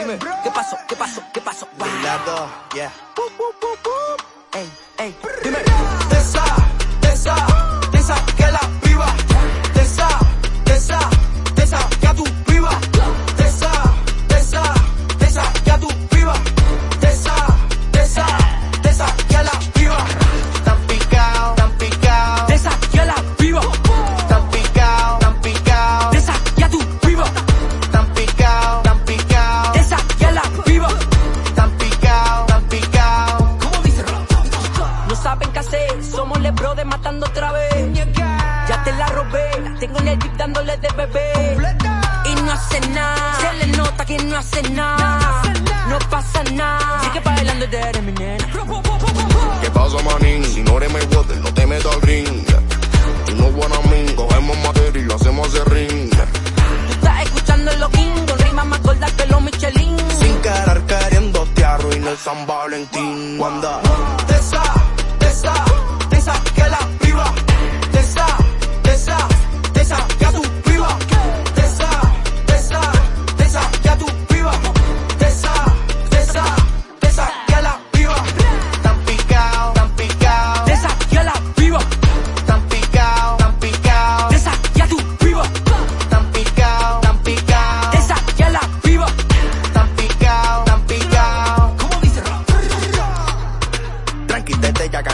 Dime, ¿qué pasó? ¿Qué pasó? ¿Qué pasó? Wow. Lado, yeah. Ey, ey, dime. Te la robé, la tengo en el jeep dándole de bebé. Y no hace nada, se le nota que no hace nada. No pasa nada, sigue bailando de eres mi nena. ¿Qué pasa, manín? Si no eres mi water, no te metas al ring. Tú no buena mí, cogemos materia y lo hacemos hacer ring. Tú estás escuchando el loquín, con rimas más gordas que los Michelin. Sin querer queriendo te arruino el San Valentín. Cuando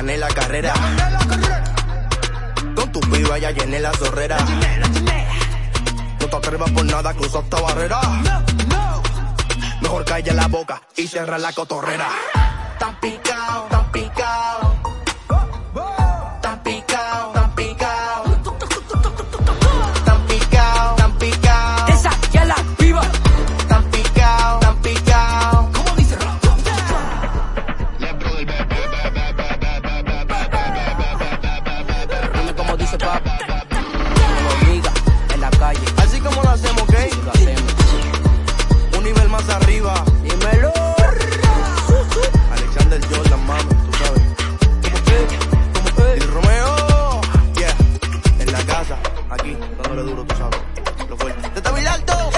gané la carrera. Con tu piba ya llené la zorrera. No te atrevas por nada, cruza esta barrera. Mejor calla la boca y cierra la cotorrera. Tan picao, tan picao. duro, tú sabes. Lo fuerte. Te está alto.